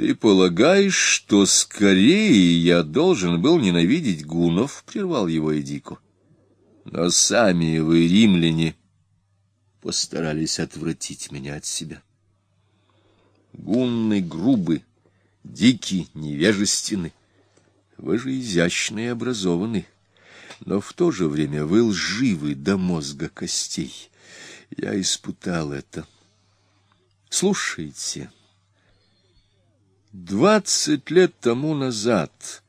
Ты полагаешь, что скорее я должен был ненавидеть гунов, — прервал его Эдику. Но сами вы, римляне, постарались отвратить меня от себя. Гунны грубы, дикие, невежественны. Вы же изящны и образованы, но в то же время вы лживы до мозга костей. Я испытал это. Слушайте, двадцать лет тому назад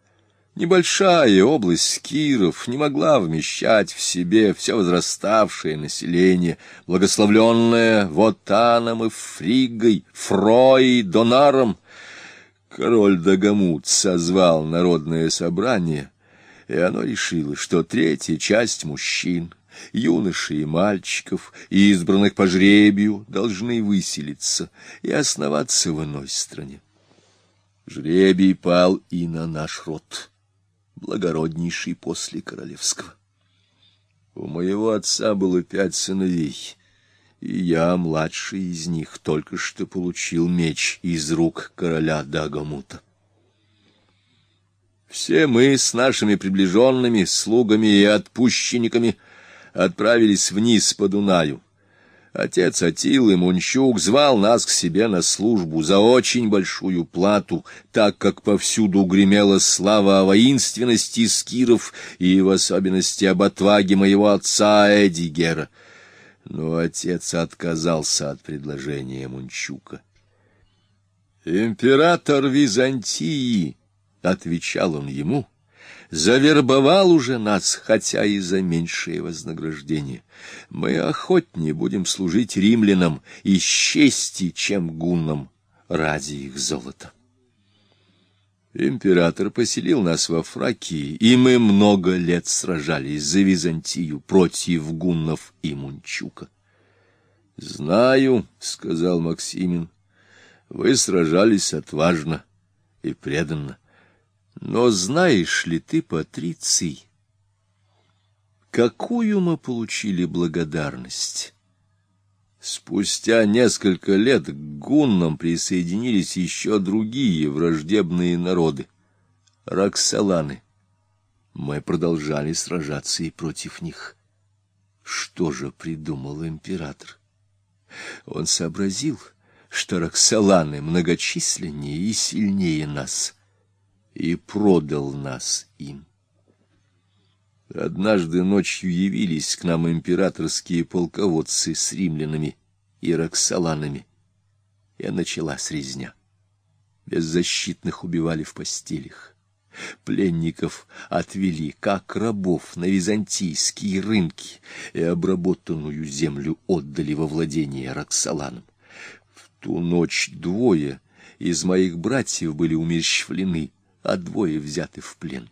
небольшая область Киров не могла вмещать в себе все возраставшее население, благословленное Вотаном и Фригой, Фрой, Донаром. Король Дагамут созвал народное собрание, и оно решило, что третья часть мужчин — юношей и мальчиков, избранных по жребию, должны выселиться и основаться в иной стране. Жребий пал и на наш род, благороднейший после королевского. У моего отца было пять сыновей, и я, младший из них, только что получил меч из рук короля Дагомута. Все мы с нашими приближенными, слугами и отпущенниками — отправились вниз по Дунаю. Отец Атилы Мунчук звал нас к себе на службу за очень большую плату, так как повсюду гремела слава о воинственности скиров и в особенности об отваге моего отца Эдигера. Но отец отказался от предложения Мунчука. «Император Византии», — отвечал он ему, — завербовал уже нас, хотя и за меньшее вознаграждение. Мы охотнее будем служить римлянам из чести, чем гуннам ради их золота. Император поселил нас во Фракии, и мы много лет сражались за Византию против гуннов и Мунчука. — Знаю, — сказал Максимин, — вы сражались отважно и преданно. Но знаешь ли ты, Патриций, какую мы получили благодарность? Спустя несколько лет к гуннам присоединились еще другие враждебные народы — Роксоланы. Мы продолжали сражаться и против них. Что же придумал император? Он сообразил, что Роксоланы многочисленнее и сильнее нас — и продал нас им. Однажды ночью явились к нам императорские полководцы с римлянами и роксоланами, и началась резня. Беззащитных убивали в постелях. Пленников отвели, как рабов, на византийские рынки, и обработанную землю отдали во владение Роксоланам. В ту ночь двое из моих братьев были умерщвлены, а двое взяты в плен.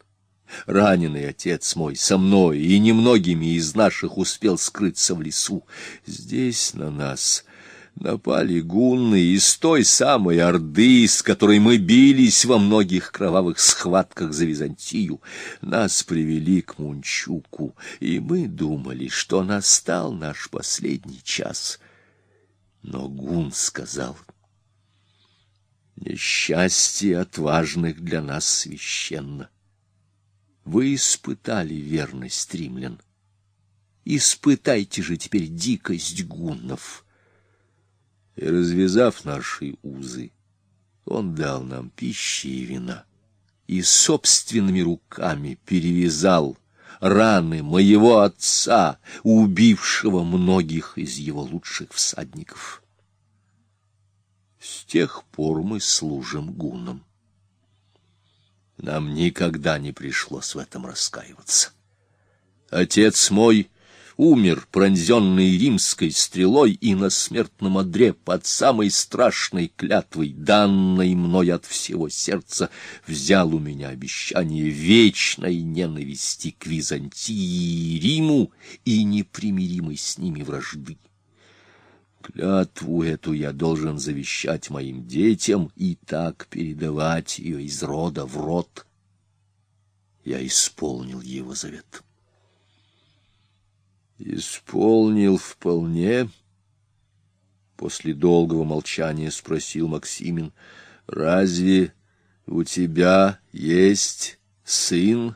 Раненый отец мой со мной и немногими из наших успел скрыться в лесу. Здесь на нас напали гунны из той самой Орды, с которой мы бились во многих кровавых схватках за Византию. Нас привели к Мунчуку, и мы думали, что настал наш последний час. Но гун сказал — Несчастье отважных для нас священно. Вы испытали верность римлян. Испытайте же теперь дикость гуннов. И, развязав наши узы, он дал нам пищи и вина, и собственными руками перевязал раны моего отца, убившего многих из его лучших всадников. С тех пор мы служим гунам. Нам никогда не пришлось в этом раскаиваться. Отец мой умер, пронзенный римской стрелой, и на смертном одре под самой страшной клятвой, данной мной от всего сердца, взял у меня обещание вечной ненависти к Византии и Риму и непримиримой с ними вражды. Клятву эту я должен завещать моим детям и так передавать ее из рода в род. Я исполнил его завет. Исполнил вполне. После долгого молчания спросил Максимин. разве у тебя есть сын?